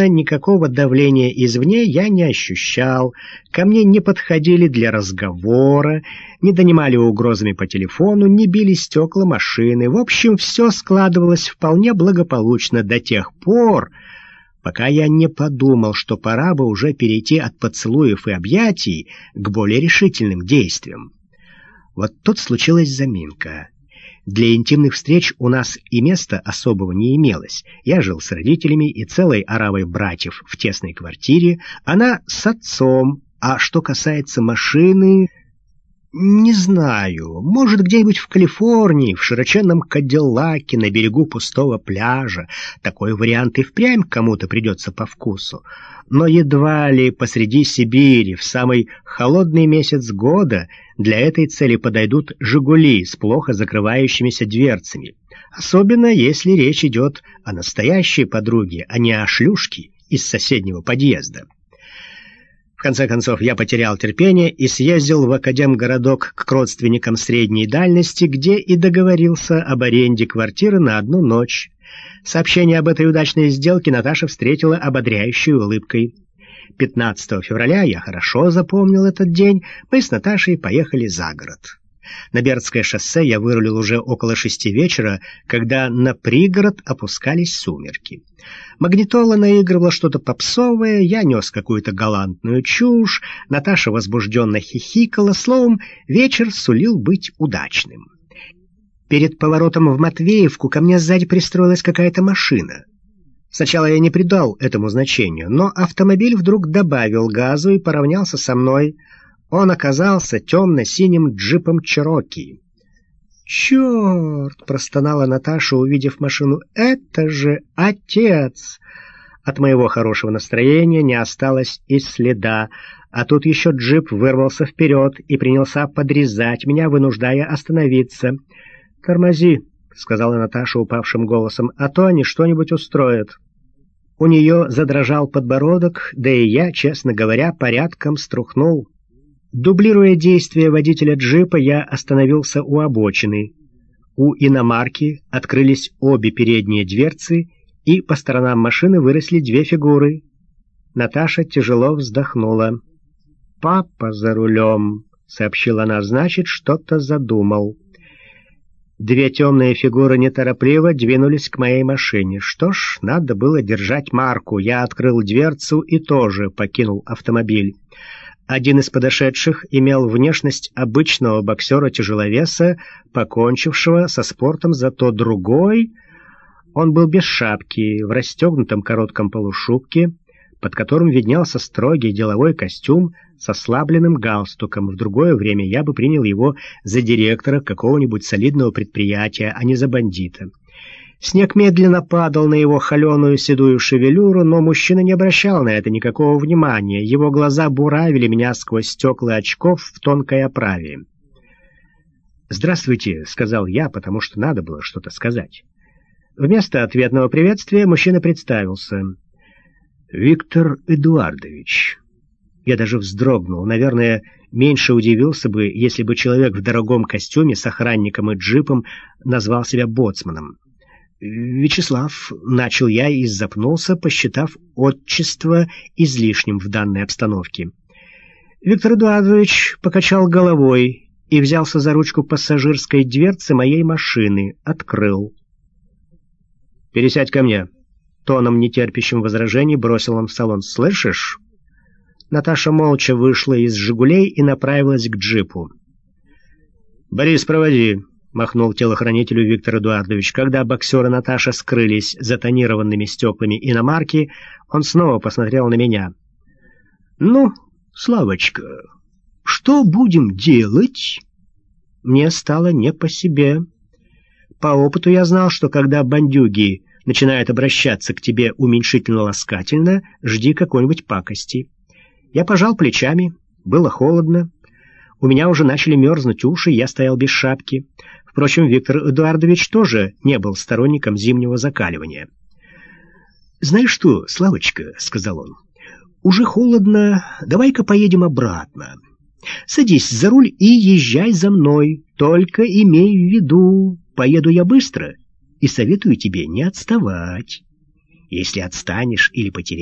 Никакого давления извне я не ощущал, ко мне не подходили для разговора, не донимали угрозами по телефону, не били стекла машины. В общем, все складывалось вполне благополучно до тех пор, пока я не подумал, что пора бы уже перейти от поцелуев и объятий к более решительным действиям. Вот тут случилась заминка. Для интимных встреч у нас и места особого не имелось. Я жил с родителями и целой оравой братьев в тесной квартире, она с отцом, а что касается машины... Не знаю, может, где-нибудь в Калифорнии, в широченном Кадиллаке на берегу пустого пляжа. Такой вариант и впрямь кому-то придется по вкусу. Но едва ли посреди Сибири, в самый холодный месяц года, для этой цели подойдут «Жигули» с плохо закрывающимися дверцами. Особенно, если речь идет о настоящей подруге, а не о шлюшке из соседнего подъезда. В конце концов, я потерял терпение и съездил в Академгородок к родственникам средней дальности, где и договорился об аренде квартиры на одну ночь. Сообщение об этой удачной сделке Наташа встретила ободряющей улыбкой. 15 февраля я хорошо запомнил этот день, мы с Наташей поехали за город. На Бердское шоссе я вырулил уже около шести вечера, когда на пригород опускались сумерки. Магнитола наигрывала что-то попсовое, я нес какую-то галантную чушь, Наташа возбужденно хихикала, словом, вечер сулил быть удачным. Перед поворотом в Матвеевку ко мне сзади пристроилась какая-то машина. Сначала я не придал этому значению, но автомобиль вдруг добавил газу и поравнялся со мной — он оказался темно-синим джипом Чироки. «Черт!» — простонала Наташа, увидев машину. «Это же отец!» От моего хорошего настроения не осталось и следа, а тут еще джип вырвался вперед и принялся подрезать меня, вынуждая остановиться. «Тормози!» — сказала Наташа упавшим голосом, — «а то они что-нибудь устроят». У нее задрожал подбородок, да и я, честно говоря, порядком струхнул. Дублируя действия водителя джипа, я остановился у обочины. У иномарки открылись обе передние дверцы, и по сторонам машины выросли две фигуры. Наташа тяжело вздохнула. «Папа за рулем», — сообщила она, — «значит, что-то задумал». Две темные фигуры неторопливо двинулись к моей машине. Что ж, надо было держать марку. Я открыл дверцу и тоже покинул автомобиль. Один из подошедших имел внешность обычного боксера-тяжеловеса, покончившего со спортом, зато другой... Он был без шапки, в расстегнутом коротком полушубке, под которым виднелся строгий деловой костюм с ослабленным галстуком. В другое время я бы принял его за директора какого-нибудь солидного предприятия, а не за бандита. Снег медленно падал на его холеную седую шевелюру, но мужчина не обращал на это никакого внимания. Его глаза буравили меня сквозь стекла очков в тонкой оправе. «Здравствуйте», — сказал я, потому что надо было что-то сказать. Вместо ответного приветствия мужчина представился. «Виктор Эдуардович». Я даже вздрогнул. Наверное, меньше удивился бы, если бы человек в дорогом костюме с охранником и джипом назвал себя боцманом. «Вячеслав», — начал я и запнулся, посчитав отчество излишним в данной обстановке. Виктор Эдуардович покачал головой и взялся за ручку пассажирской дверцы моей машины, открыл. «Пересядь ко мне», — тоном нетерпящим возражений бросил он в салон. «Слышишь?» Наташа молча вышла из «Жигулей» и направилась к джипу. «Борис, проводи», — махнул телохранителю Виктор Эдуардович. Когда боксеры Наташа скрылись за тонированными стеклами иномарки, он снова посмотрел на меня. «Ну, Славочка, что будем делать?» Мне стало не по себе. По опыту я знал, что когда бандюги начинают обращаться к тебе уменьшительно-ласкательно, жди какой-нибудь пакости. Я пожал плечами, было холодно. У меня уже начали мерзнуть уши, я стоял без шапки. Впрочем, Виктор Эдуардович тоже не был сторонником зимнего закаливания. «Знаешь что, Славочка», — сказал он, — «уже холодно, давай-ка поедем обратно. Садись за руль и езжай за мной, только имей в виду, поеду я быстро и советую тебе не отставать. Если отстанешь или потеряешь,